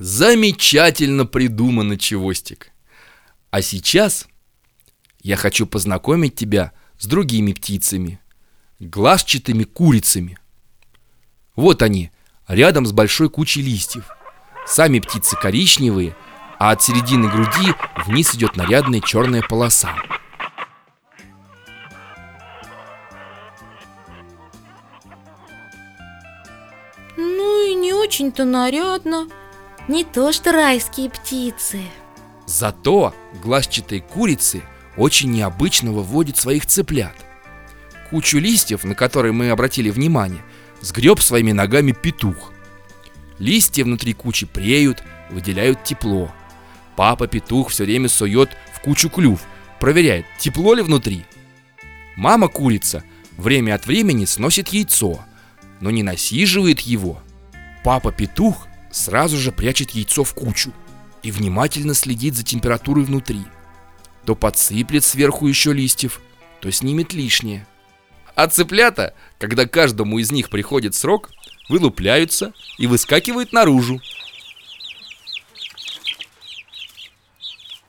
Замечательно придумано, Чевостик. А сейчас я хочу познакомить тебя с другими птицами, глазчатыми курицами. Вот они, рядом с большой кучей листьев. Сами птицы коричневые, а от середины груди вниз идет нарядная черная полоса. Ну и не очень-то нарядно Не то что райские птицы Зато глазчатые курицы очень необычно выводят своих цыплят. Кучу листьев, на которые мы обратили внимание, сгреб своими ногами петух. Листья внутри кучи преют, выделяют тепло. Папа петух все время сует в кучу клюв, проверяет, тепло ли внутри. Мама курица время от времени сносит яйцо, но не насиживает его. Папа петух сразу же прячет яйцо в кучу и внимательно следит за температурой внутри. То подсыплет сверху еще листьев, то снимет лишнее. А цыплята, когда каждому из них приходит срок, вылупляются и выскакивают наружу,